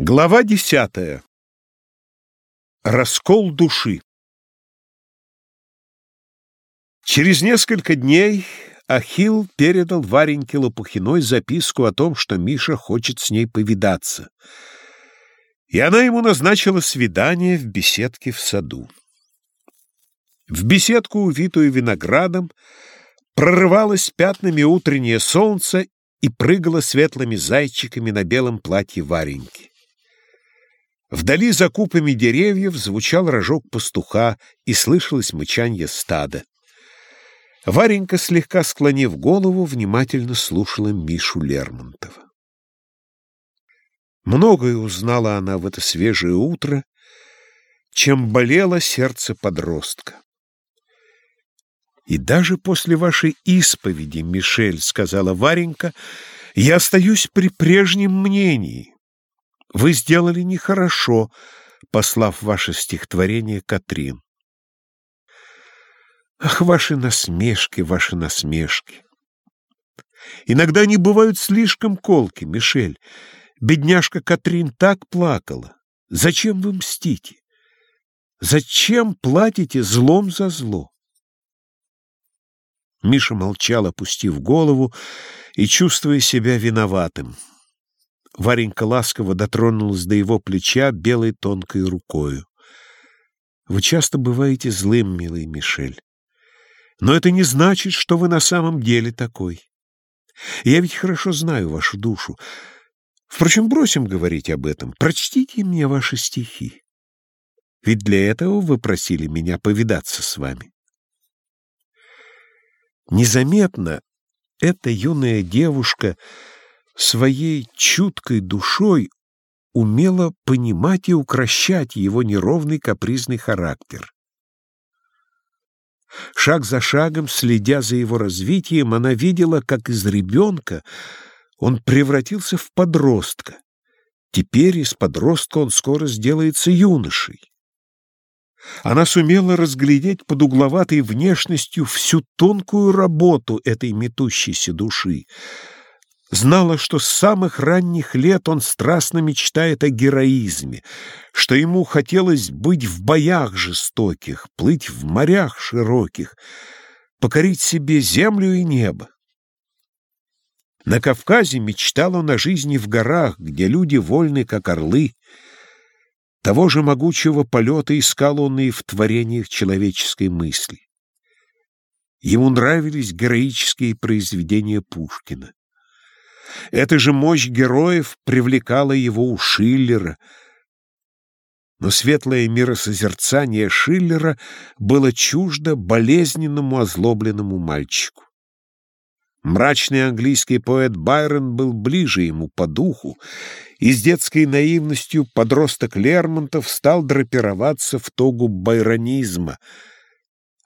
Глава десятая. Раскол души. Через несколько дней Ахилл передал Вареньке Лопухиной записку о том, что Миша хочет с ней повидаться. И она ему назначила свидание в беседке в саду. В беседку, увитую виноградом, прорывалось пятнами утреннее солнце и прыгало светлыми зайчиками на белом платье Вареньки. Вдали за купами деревьев звучал рожок пастуха и слышалось мычанье стада. Варенька, слегка склонив голову, внимательно слушала Мишу Лермонтова. Многое узнала она в это свежее утро, чем болело сердце подростка. «И даже после вашей исповеди, Мишель, — сказала Варенька, — я остаюсь при прежнем мнении». Вы сделали нехорошо, послав ваше стихотворение Катрин. Ах, ваши насмешки, ваши насмешки! Иногда они бывают слишком колки, Мишель. Бедняжка Катрин так плакала. Зачем вы мстите? Зачем платите злом за зло? Миша молчал, опустив голову и чувствуя себя виноватым. Варенька ласково дотронулась до его плеча белой тонкой рукою. «Вы часто бываете злым, милый Мишель. Но это не значит, что вы на самом деле такой. Я ведь хорошо знаю вашу душу. Впрочем, бросим говорить об этом. Прочтите мне ваши стихи. Ведь для этого вы просили меня повидаться с вами». Незаметно эта юная девушка своей чуткой душой умела понимать и укращать его неровный капризный характер. Шаг за шагом, следя за его развитием, она видела, как из ребенка он превратился в подростка. Теперь из подростка он скоро сделается юношей. Она сумела разглядеть под угловатой внешностью всю тонкую работу этой метущейся души — Знала, что с самых ранних лет он страстно мечтает о героизме, что ему хотелось быть в боях жестоких, плыть в морях широких, покорить себе землю и небо. На Кавказе мечтал он о жизни в горах, где люди вольны, как орлы. Того же могучего полета искал он и в творениях человеческой мысли. Ему нравились героические произведения Пушкина. Эта же мощь героев привлекала его у Шиллера. Но светлое миросозерцание Шиллера было чуждо болезненному озлобленному мальчику. Мрачный английский поэт Байрон был ближе ему по духу, и с детской наивностью подросток Лермонтов стал драпироваться в тогу байронизма —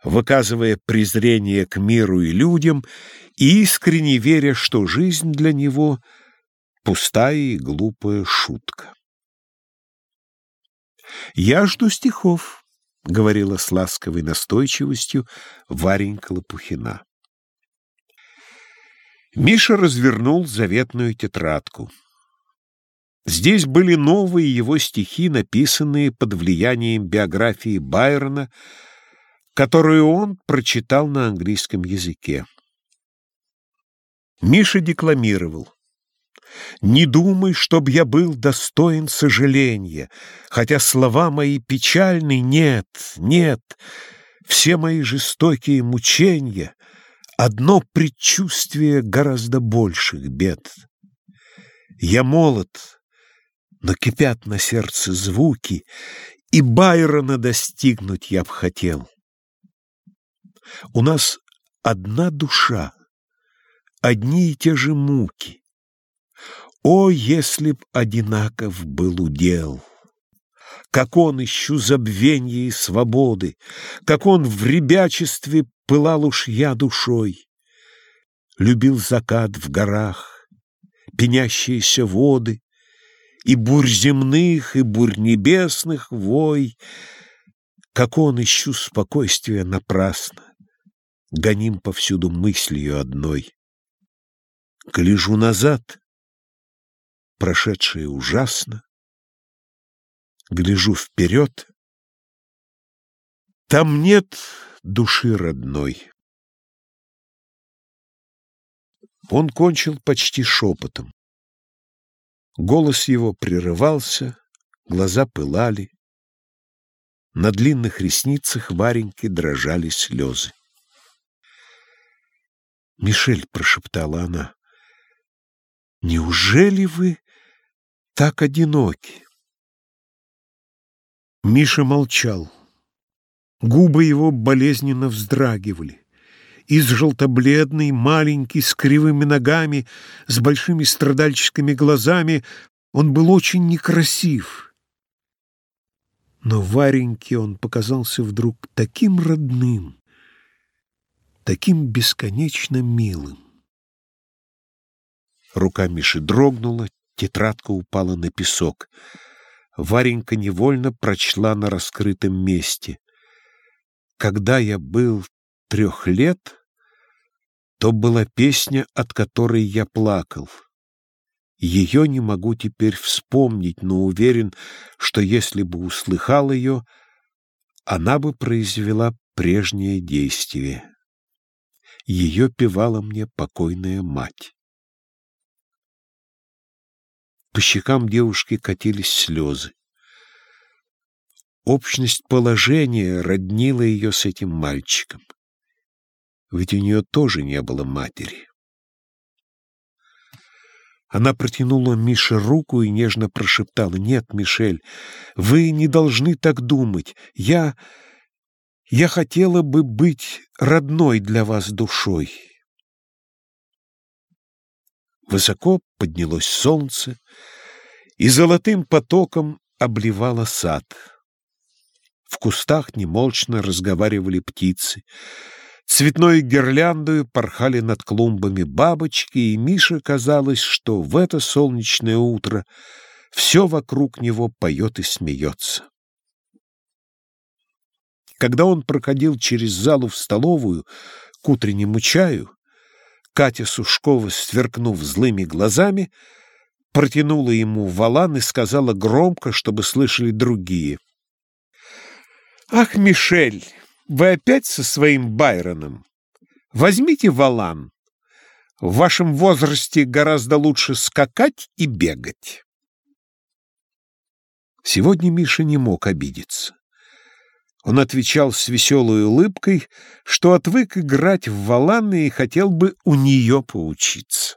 выказывая презрение к миру и людям и искренне веря, что жизнь для него — пустая и глупая шутка. «Я жду стихов», — говорила с ласковой настойчивостью Варенька Лопухина. Миша развернул заветную тетрадку. Здесь были новые его стихи, написанные под влиянием биографии Байрона, которую он прочитал на английском языке. Миша декламировал. «Не думай, чтоб я был достоин сожаления, хотя слова мои печальны, нет, нет, все мои жестокие мучения — одно предчувствие гораздо больших бед. Я молод, но кипят на сердце звуки, и Байрона достигнуть я б хотел. У нас одна душа, одни и те же муки. О, если б одинаков был удел! Как он ищу забвенья и свободы, Как он в ребячестве пылал уж я душой. Любил закат в горах, пенящиеся воды, И бурь земных, и бурь небесных вой, Как он ищу спокойствия напрасно гоним повсюду мыслью одной. Гляжу назад, прошедшее ужасно, гляжу вперед. Там нет души родной. Он кончил почти шепотом. Голос его прерывался, глаза пылали. На длинных ресницах Вареньки дрожали слезы. «Мишель», — прошептала она, — «неужели вы так одиноки?» Миша молчал. Губы его болезненно вздрагивали. Из желтобледный, маленький, с кривыми ногами, с большими страдальческими глазами, он был очень некрасив. Но Вареньке он показался вдруг таким родным, таким бесконечно милым. Рука Миши дрогнула, тетрадка упала на песок. Варенька невольно прочла на раскрытом месте. Когда я был трех лет, то была песня, от которой я плакал. Ее не могу теперь вспомнить, но уверен, что если бы услыхал ее, она бы произвела прежнее действие. Ее певала мне покойная мать. По щекам девушки катились слезы. Общность положения роднила ее с этим мальчиком. Ведь у нее тоже не было матери. Она протянула Мише руку и нежно прошептала, «Нет, Мишель, вы не должны так думать. Я... я хотела бы быть родной для вас душой». Высоко поднялось солнце и золотым потоком обливало сад. В кустах немолчно разговаривали птицы. Цветной гирляндою порхали над клумбами бабочки, и Мише казалось, что в это солнечное утро все вокруг него поет и смеется. Когда он проходил через залу в столовую к утреннему чаю, Катя Сушкова, сверкнув злыми глазами, протянула ему валан и сказала громко, чтобы слышали другие. «Ах, Мишель!» Вы опять со своим Байроном? Возьмите валан. В вашем возрасте гораздо лучше скакать и бегать. Сегодня Миша не мог обидеться. Он отвечал с веселой улыбкой, что отвык играть в валаны и хотел бы у нее поучиться.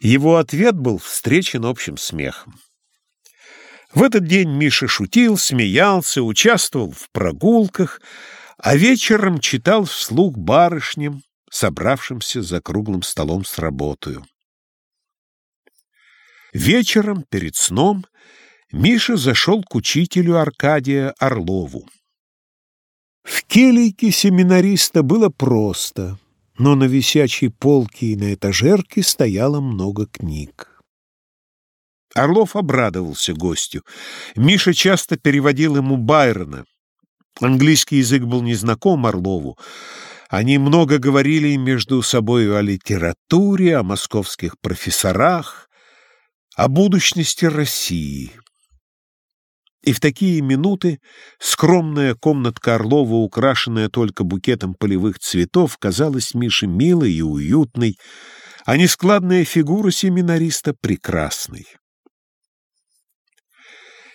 Его ответ был встречен общим смехом. В этот день Миша шутил, смеялся, участвовал в прогулках, а вечером читал вслух барышням, собравшимся за круглым столом с работою. Вечером, перед сном, Миша зашел к учителю Аркадия Орлову. В келейке семинариста было просто, но на висячей полке и на этажерке стояло много книг. Орлов обрадовался гостю. Миша часто переводил ему Байрона. Английский язык был незнаком Орлову. Они много говорили между собой о литературе, о московских профессорах, о будущности России. И в такие минуты скромная комнатка Орлова, украшенная только букетом полевых цветов, казалась Мише милой и уютной, а нескладная фигура семинариста прекрасной.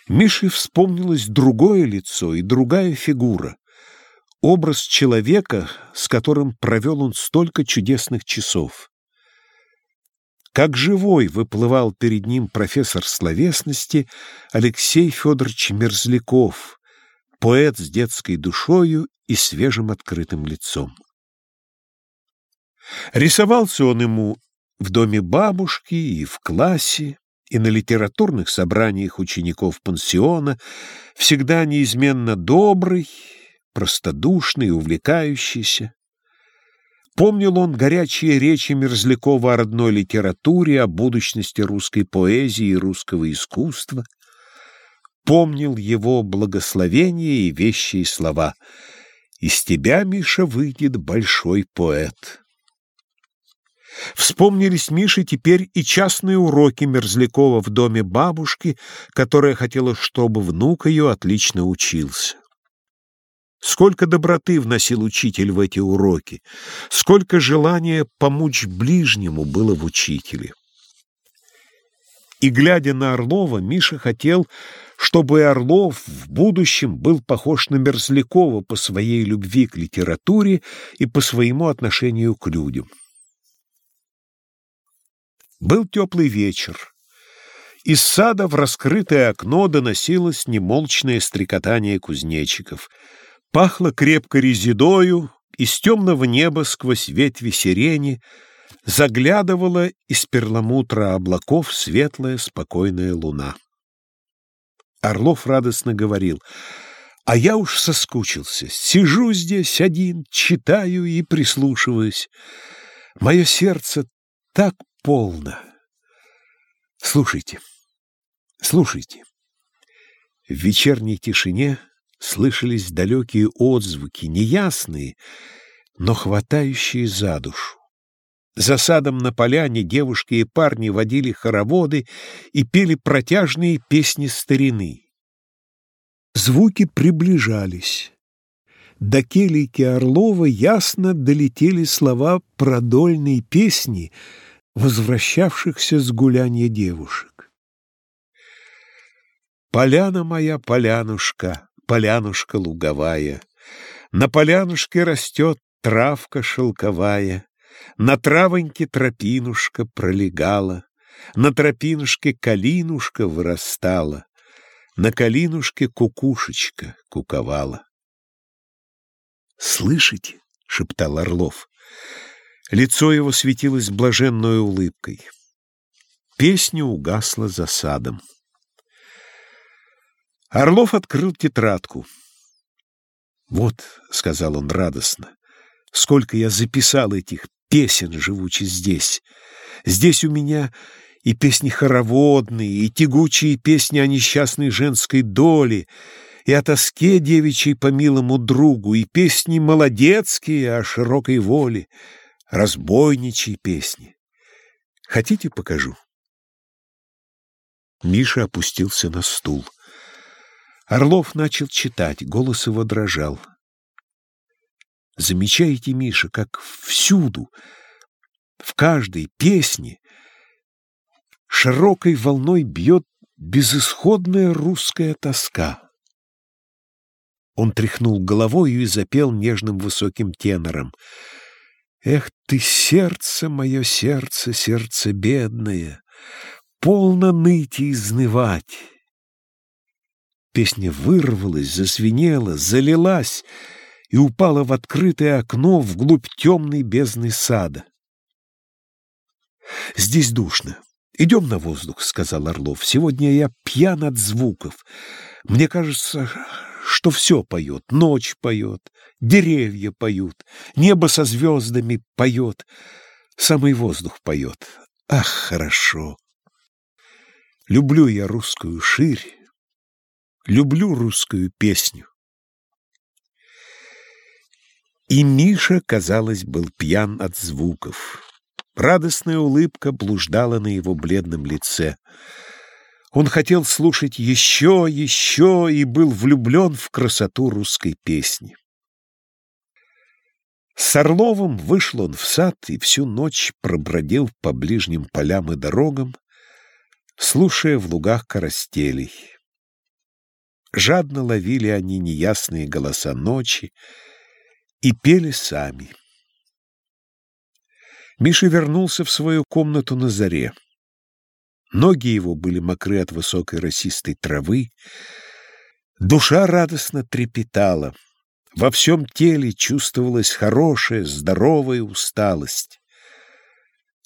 Мише вспомнилось другое лицо и другая фигура, образ человека, с которым провел он столько чудесных часов. Как живой выплывал перед ним профессор словесности Алексей Федорович Мерзляков, поэт с детской душою и свежим открытым лицом. Рисовался он ему в доме бабушки и в классе, и на литературных собраниях учеников пансиона всегда неизменно добрый, простодушный, увлекающийся. Помнил он горячие речи Мерзлякова о родной литературе, о будущности русской поэзии и русского искусства. Помнил его благословения и вещие слова «Из тебя, Миша, выйдет большой поэт». Вспомнились Мише теперь и частные уроки Мерзлякова в доме бабушки, которая хотела, чтобы внук ее отлично учился. Сколько доброты вносил учитель в эти уроки, сколько желания помочь ближнему было в учителе. И, глядя на Орлова, Миша хотел, чтобы Орлов в будущем был похож на Мерзлякова по своей любви к литературе и по своему отношению к людям. Был теплый вечер. Из сада в раскрытое окно доносилось немолчное стрекотание кузнечиков. Пахло крепко резидою, из темного неба сквозь ветви сирени заглядывала из перламутра облаков светлая спокойная луна. Орлов радостно говорил, «А я уж соскучился, сижу здесь один, читаю и прислушиваюсь. Мое сердце так полно. Слушайте, слушайте». В вечерней тишине слышались далекие отзвуки, неясные, но хватающие за душу. За садом на поляне девушки и парни водили хороводы и пели протяжные песни старины. Звуки приближались. До келики Орлова ясно долетели слова продольной песни, возвращавшихся с гуляния девушек. «Поляна моя, полянушка, полянушка луговая, на полянушке растет травка шелковая, на травоньке тропинушка пролегала, На тропинушке калинушка вырастала, На калинушке кукушечка куковала. «Слышите?» — шептал Орлов. Лицо его светилось блаженной улыбкой. Песня угасла за садом. Орлов открыл тетрадку. «Вот», — сказал он радостно, — «сколько я записал этих песен, живучи здесь. Здесь у меня и песни хороводные, и тягучие песни о несчастной женской доле, и о тоске девичьей по милому другу, и песни молодецкие о широкой воле, разбойничьи песни. Хотите, покажу? Миша опустился на стул. Орлов начал читать, голос его дрожал. Замечаете, Миша, как всюду, в каждой песне широкой волной бьет безысходная русская тоска. Он тряхнул головой и запел нежным высоким тенором. «Эх ты, сердце мое, сердце, сердце бедное, полно ныть и изнывать!» Песня вырвалась, зазвенела, залилась — и упала в открытое окно вглубь темной бездны сада. «Здесь душно. Идем на воздух», — сказал Орлов. «Сегодня я пьян от звуков. Мне кажется, что все поет. Ночь поет, деревья поют, небо со звездами поет, самый воздух поет. Ах, хорошо! Люблю я русскую ширь, люблю русскую песню. И Миша, казалось, был пьян от звуков. Радостная улыбка блуждала на его бледном лице. Он хотел слушать еще, еще и был влюблен в красоту русской песни. С Орловым вышел он в сад и всю ночь пробродил по ближним полям и дорогам, слушая в лугах коростелей. Жадно ловили они неясные голоса ночи, и пели сами. Миша вернулся в свою комнату на заре. Ноги его были мокры от высокой росистой травы, душа радостно трепетала, во всем теле чувствовалась хорошая, здоровая усталость.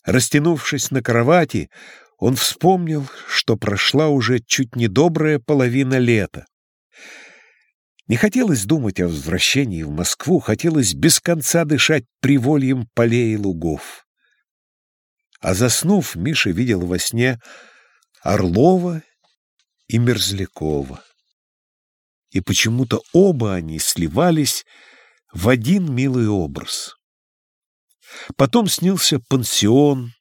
Растянувшись на кровати, он вспомнил, что прошла уже чуть не добрая половина лета. Не хотелось думать о возвращении в Москву, хотелось без конца дышать привольем полей и лугов. А заснув, Миша видел во сне Орлова и Мерзлякова. И почему-то оба они сливались в один милый образ. Потом снился пансион,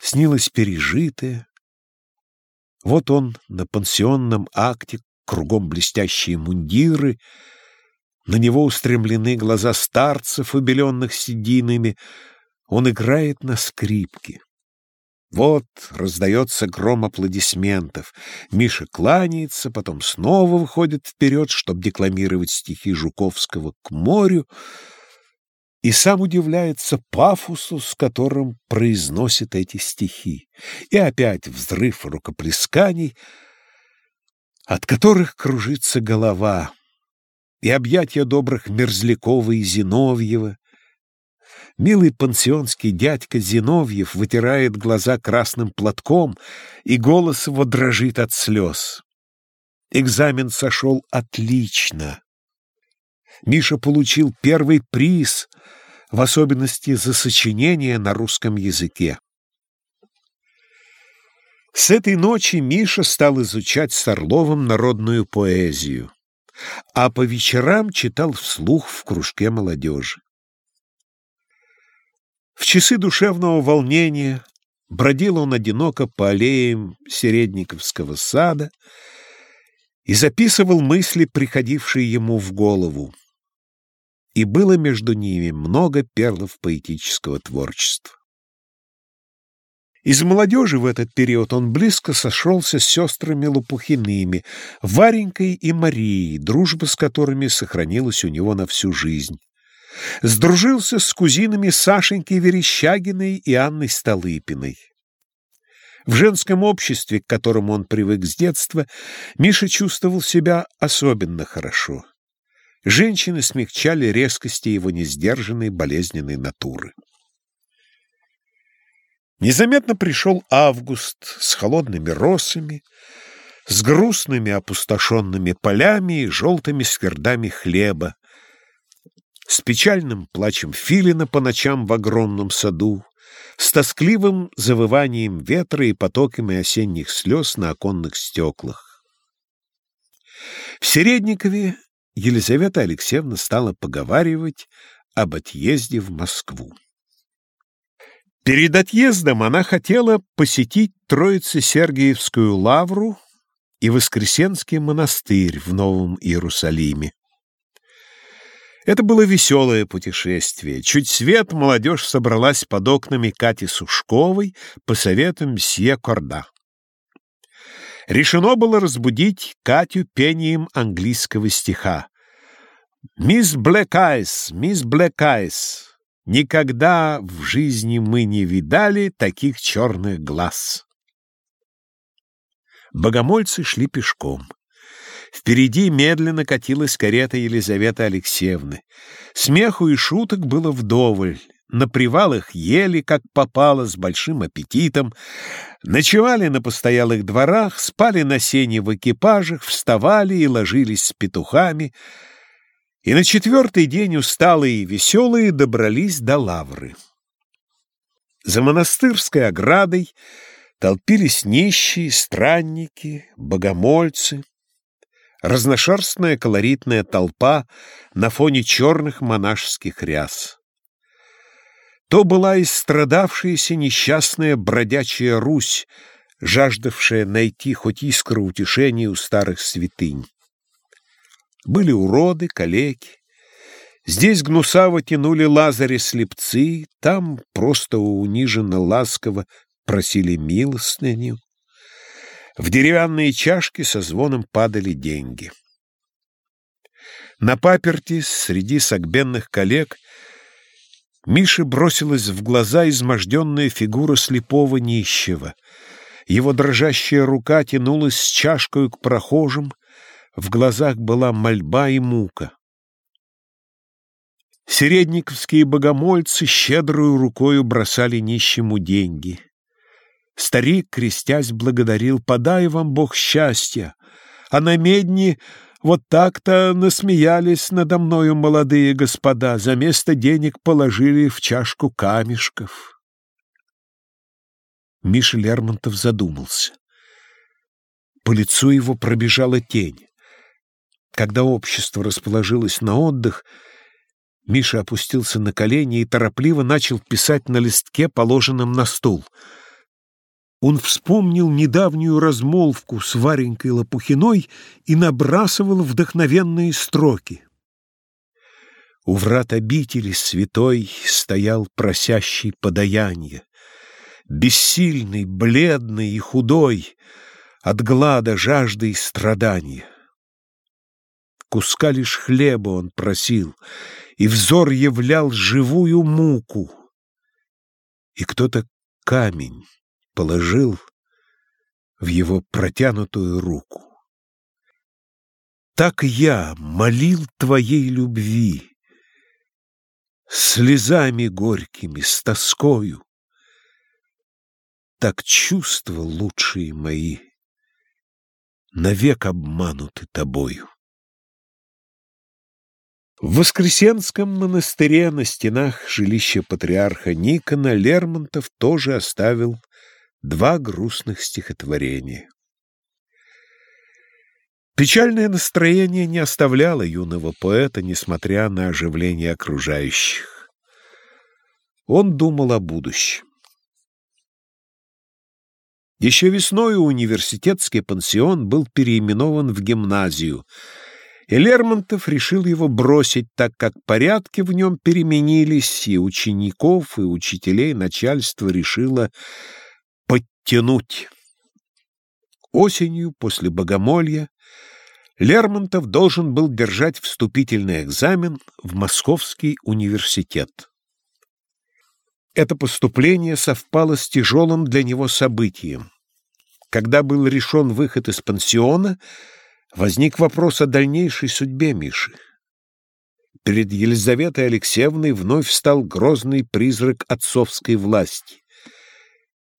снилось пережитое. Вот он на пансионном акте, кругом блестящие мундиры, на него устремлены глаза старцев, убеленных сединами. Он играет на скрипке. Вот раздается гром аплодисментов. Миша кланяется, потом снова выходит вперед, чтобы декламировать стихи Жуковского к морю, и сам удивляется пафосу, с которым произносит эти стихи. И опять взрыв рукоплесканий, от которых кружится голова, и объятия добрых Мерзлякова и Зиновьева, Милый пансионский дядька Зиновьев вытирает глаза красным платком, и голос его дрожит от слез. Экзамен сошел отлично. Миша получил первый приз, в особенности за сочинение на русском языке. С этой ночи Миша стал изучать с Орловым народную поэзию, а по вечерам читал вслух в кружке молодежи. В часы душевного волнения бродил он одиноко по аллеям Середниковского сада и записывал мысли, приходившие ему в голову. И было между ними много перлов поэтического творчества. Из молодежи в этот период он близко сошелся с сестрами Лопухиными, Варенькой и Марией, дружба с которыми сохранилась у него на всю жизнь. Сдружился с кузинами Сашенькой Верещагиной и Анной Столыпиной. В женском обществе, к которому он привык с детства, Миша чувствовал себя особенно хорошо. Женщины смягчали резкости его несдержанной болезненной натуры. Незаметно пришел август с холодными росами, с грустными опустошенными полями и желтыми скирдами хлеба, с печальным плачем филина по ночам в огромном саду, с тоскливым завыванием ветра и потоками осенних слез на оконных стеклах. В Середникове Елизавета Алексеевна стала поговаривать об отъезде в Москву. Перед отъездом она хотела посетить Троице-Сергиевскую лавру и Воскресенский монастырь в Новом Иерусалиме. Это было веселое путешествие. Чуть свет молодежь собралась под окнами Кати Сушковой по советам мсье Корда. Решено было разбудить Катю пением английского стиха. «Мисс Блэк Айс, мисс Блэк Айс, никогда в жизни мы не видали таких черных глаз». Богомольцы шли пешком. Впереди медленно катилась карета Елизаветы Алексеевны. Смеху и шуток было вдоволь. На привалах ели, как попало, с большим аппетитом. Ночевали на постоялых дворах, спали на сене в экипажах, вставали и ложились с петухами. И на четвертый день усталые и веселые добрались до лавры. За монастырской оградой толпились нищие, странники, богомольцы разношерстная колоритная толпа на фоне черных монашеских ряс. То была истрадавшаяся несчастная бродячая Русь, жаждавшая найти хоть искру утешения у старых святынь. Были уроды, калеки. Здесь гнусаво тянули лазари слепцы, там просто униженно ласково просили милостыню. В деревянные чашки со звоном падали деньги. На паперти среди согбенных коллег Мише бросилась в глаза изможденная фигура слепого нищего. Его дрожащая рука тянулась с чашкой к прохожим, в глазах была мольба и мука. Середниковские богомольцы щедрую рукою бросали нищему деньги. Старик, крестясь, благодарил, «Подай вам Бог счастья!» А на медне вот так-то насмеялись надо мною молодые господа, за место денег положили в чашку камешков. Миша Лермонтов задумался. По лицу его пробежала тень. Когда общество расположилось на отдых, Миша опустился на колени и торопливо начал писать на листке, положенном на стул. Он вспомнил недавнюю размолвку с Варенькой Лопухиной и набрасывал вдохновенные строки. У врат обители святой стоял просящий подаяние. Бессильный, бледный и худой, от глада, жажды и страдания. Куска лишь хлеба он просил, и взор являл живую муку. И кто-то камень положил в его протянутую руку. Так я молил твоей любви, слезами горькими, с тоскою. Так чувства лучшие мои навек обмануты тобою. В Воскресенском монастыре на стенах жилища патриарха Никона Лермонтов тоже оставил два грустных стихотворения. Печальное настроение не оставляло юного поэта, несмотря на оживление окружающих. Он думал о будущем. Еще весной университетский пансион был переименован в гимназию, и Лермонтов решил его бросить, так как порядки в нем переменились, и учеников, и учителей начальство решило подтянуть. Осенью, после богомолья, Лермонтов должен был держать вступительный экзамен в Московский университет. Это поступление совпало с тяжелым для него событием. Когда был решен выход из пансиона, возник вопрос о дальнейшей судьбе Миши. Перед Елизаветой Алексеевной вновь встал грозный призрак отцовской власти.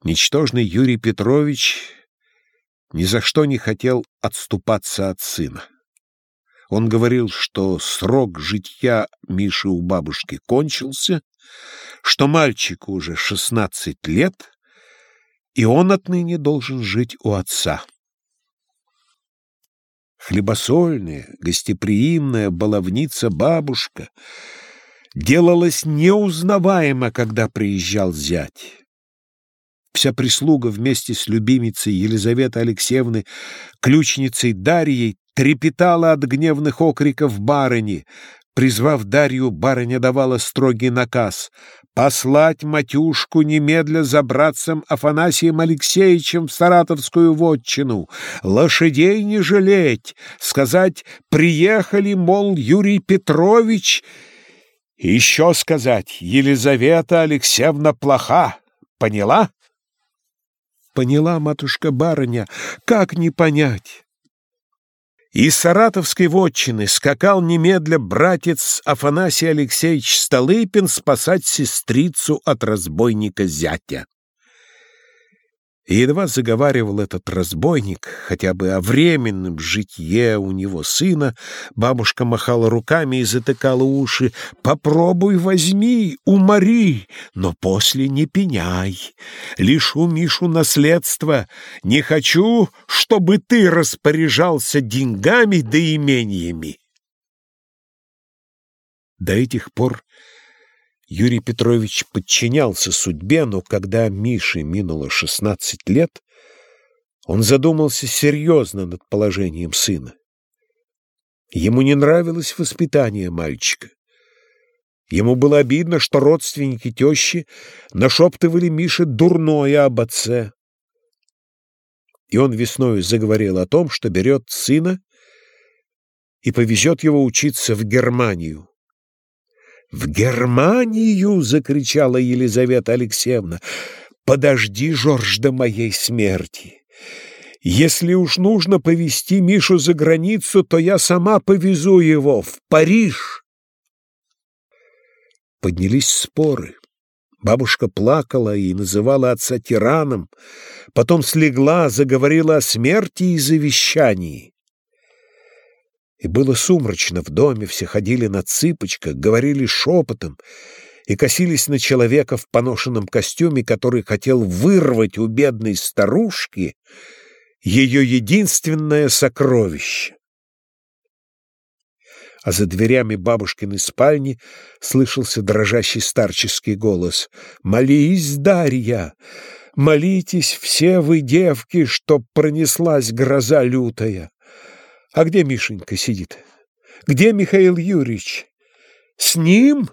Ничтожный Юрий Петрович ни за что не хотел отступаться от сына. Он говорил, что срок житья Миши у бабушки кончился, что мальчику уже шестнадцать лет, и он отныне должен жить у отца. Хлебосольная, гостеприимная баловница-бабушка делалась неузнаваема, когда приезжал зять. Вся прислуга вместе с любимицей Елизаветой Алексеевны, ключницей Дарьей, трепетала от гневных окриков барыни. Призвав Дарью, барыня давала строгий наказ послать матюшку немедля за братцем Афанасием Алексеевичем в Саратовскую вотчину, лошадей не жалеть, сказать «приехали, мол, Юрий Петрович», еще сказать «Елизавета Алексеевна плоха». Поняла? Поняла, матушка-барыня, как не понять? Из саратовской вотчины скакал немедля братец Афанасий Алексеевич Столыпин спасать сестрицу от разбойника зятя. И едва заговаривал этот разбойник хотя бы о временном житье у него сына, бабушка махала руками и затыкала уши. «Попробуй возьми, умори, но после не пеняй. Лишу Мишу наследство. Не хочу, чтобы ты распоряжался деньгами да имениями». До этих пор Юрий Петрович подчинялся судьбе, но когда Мише минуло шестнадцать лет, он задумался серьезно над положением сына. Ему не нравилось воспитание мальчика. Ему было обидно, что родственники тещи нашептывали Мише дурное об отце. И он весною заговорил о том, что берет сына и повезет его учиться в Германию. «В Германию!» — закричала Елизавета Алексеевна. «Подожди, Жорж, до моей смерти. Если уж нужно повезти Мишу за границу, то я сама повезу его в Париж». Поднялись споры. Бабушка плакала и называла отца тираном, потом слегла, заговорила о смерти и завещании. И было сумрачно в доме, все ходили на цыпочках, говорили шепотом и косились на человека в поношенном костюме, который хотел вырвать у бедной старушки ее единственное сокровище. а за дверями бабушкиной спальни слышался дрожащий старческий голос. «Молись, Дарья! Молитесь все вы, девки, чтоб пронеслась гроза лютая! А где Мишенька сидит? Где Михаил Юрьевич? С ним?»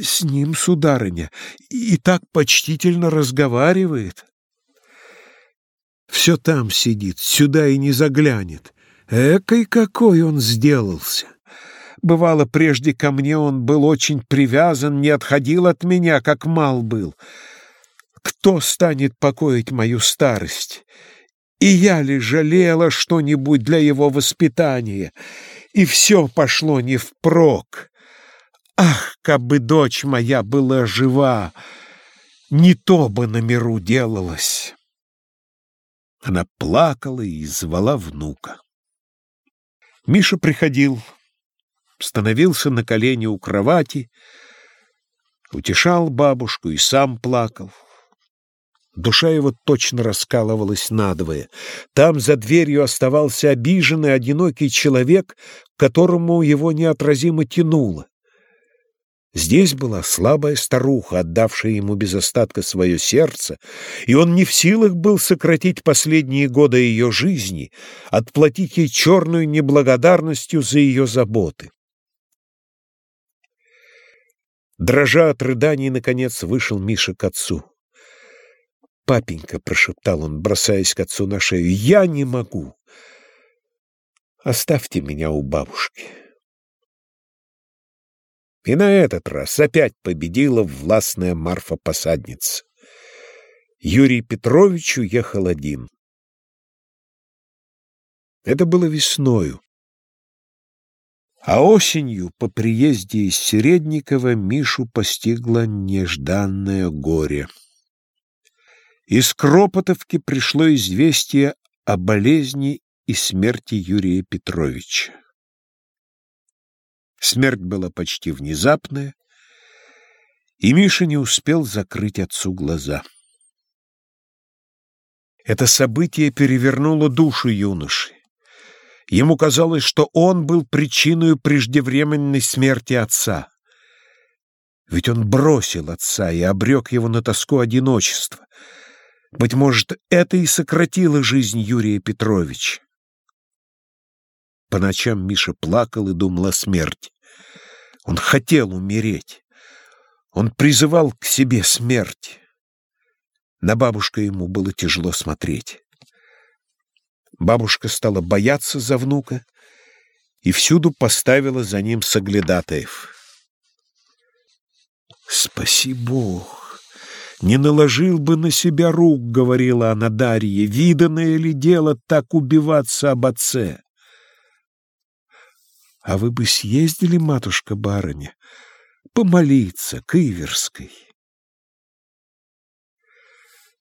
«С ним, сударыня, и так почтительно разговаривает. Все там сидит, сюда и не заглянет». Экой какой он сделался! Бывало, прежде ко мне он был очень привязан, не отходил от меня, как мал был. Кто станет покоить мою старость? И я ли жалела что-нибудь для его воспитания? И все пошло не впрок. Ах, как бы дочь моя была жива, не то бы на миру делалось. Она плакала и звала внука. Миша приходил, становился на колени у кровати, утешал бабушку и сам плакал. Душа его точно раскалывалась надвое. Там за дверью оставался обиженный, одинокий человек, к которому его неотразимо тянуло. Здесь была слабая старуха, отдавшая ему без остатка свое сердце, и он не в силах был сократить последние годы ее жизни, отплатить ей черную неблагодарностью за ее заботы. Дрожа от рыданий, наконец вышел Миша к отцу. «Папенька», — прошептал он, бросаясь к отцу на шею, — «я не могу. Оставьте меня у бабушки». И на этот раз опять победила властная Марфа-посадница. Юрий Петрович уехал один. Это было весною. А осенью по приезде из Середникова Мишу постигло нежданное горе. Из Кропотовки пришло известие о болезни и смерти Юрия Петровича. Смерть была почти внезапная, и Миша не успел закрыть отцу глаза. Это событие перевернуло душу юноши. Ему казалось, что он был причиной преждевременной смерти отца. Ведь он бросил отца и обрек его на тоску одиночества. Быть может, это и сократило жизнь Юрия Петровича. По ночам Миша плакал и думал о смерти. Он хотел умереть. Он призывал к себе смерть. На бабушку ему было тяжело смотреть. Бабушка стала бояться за внука и всюду поставила за ним соглядатаев. «Спаси Бог! Не наложил бы на себя рук, — говорила она Дарье, — виданное ли дело так убиваться об отце?» А вы бы съездили, матушка-барыня, помолиться к Иверской.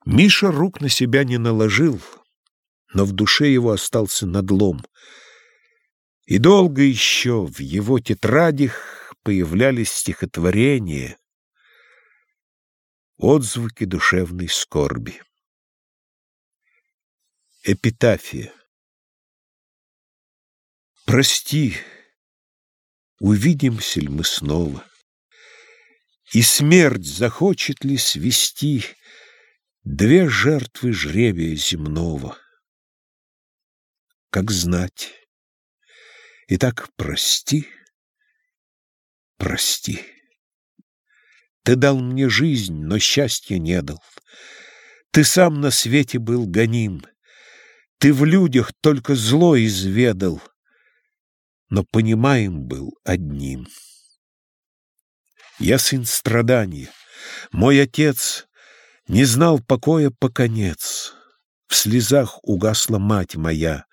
Миша рук на себя не наложил, но в душе его остался надлом. И долго еще в его тетрадях появлялись стихотворения, отзвуки душевной скорби. Эпитафия Прости, увидимся ли мы снова? И смерть захочет ли свести Две жертвы жребия земного? Как знать? Итак, прости, прости. Ты дал мне жизнь, но счастья не дал. Ты сам на свете был гоним. Ты в людях только зло изведал — но понимаем был одним. Я сын страдания, мой отец не знал покоя по конец. В слезах угасла мать моя,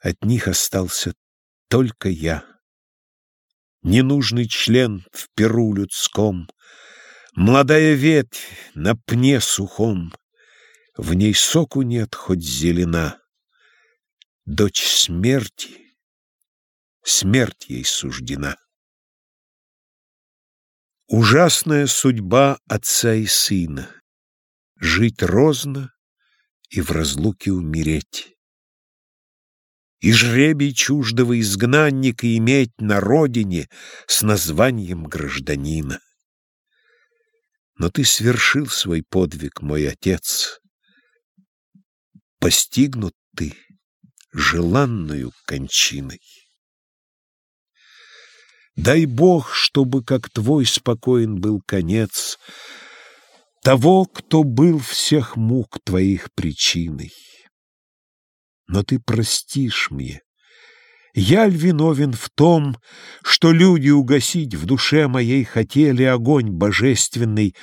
от них остался только я. Ненужный член в перу людском, Молодая ветвь на пне сухом, В ней соку нет, хоть зелена. Дочь смерти смерть ей суждена. Ужасная судьба отца и сына — жить розно и в разлуке умереть. И жребий чуждого изгнанника иметь на родине с названием гражданина. Но ты свершил свой подвиг, мой отец. Постигнут ты желанную кончиной. Дай Бог, чтобы, как твой, спокоен был конец того, кто был всех мук твоих причиной. Но ты простишь мне. Я ль виновен в том, что люди угасить в душе моей хотели огонь божественный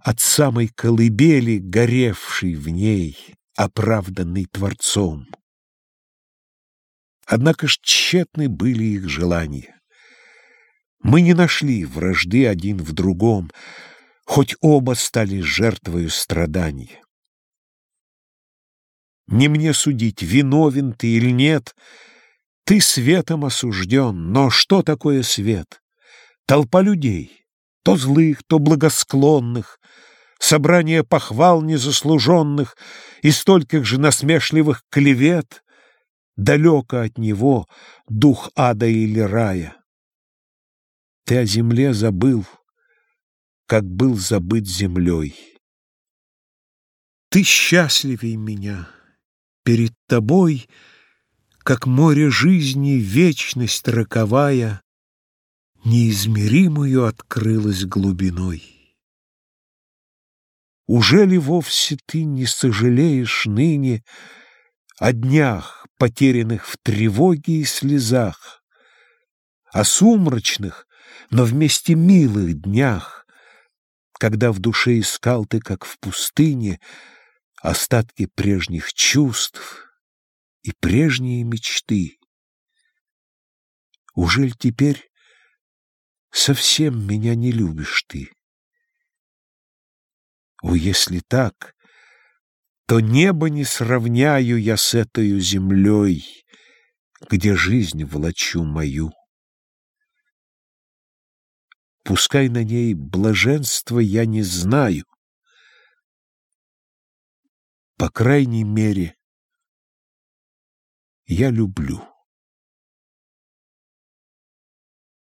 от самой колыбели, горевший в ней, оправданный Творцом? Однако ж тщетны были их желания. Мы не нашли вражды один в другом, хоть оба стали жертвою страдания. Не мне судить, виновен ты или нет, ты светом осужден, но что такое свет? Толпа людей, то злых, то благосклонных, собрание похвал незаслуженных и стольких же насмешливых клевет, далеко от него дух ада или рая. Ты о земле забыл, как был забыт землей. Ты счастливей меня, перед тобой, как море жизни, вечность роковая, неизмеримую открылась глубиной. Уже ли вовсе ты не сожалеешь ныне о днях, потерянных в тревоге и слезах, о сумрачных, но вместе милых днях, когда в душе искал ты, как в пустыне, остатки прежних чувств и прежние мечты. Ужель теперь совсем меня не любишь ты? О, если так, то небо не сравняю я с этой землей, где жизнь влачу мою. Пускай на ней блаженства я не знаю. По крайней мере, я люблю.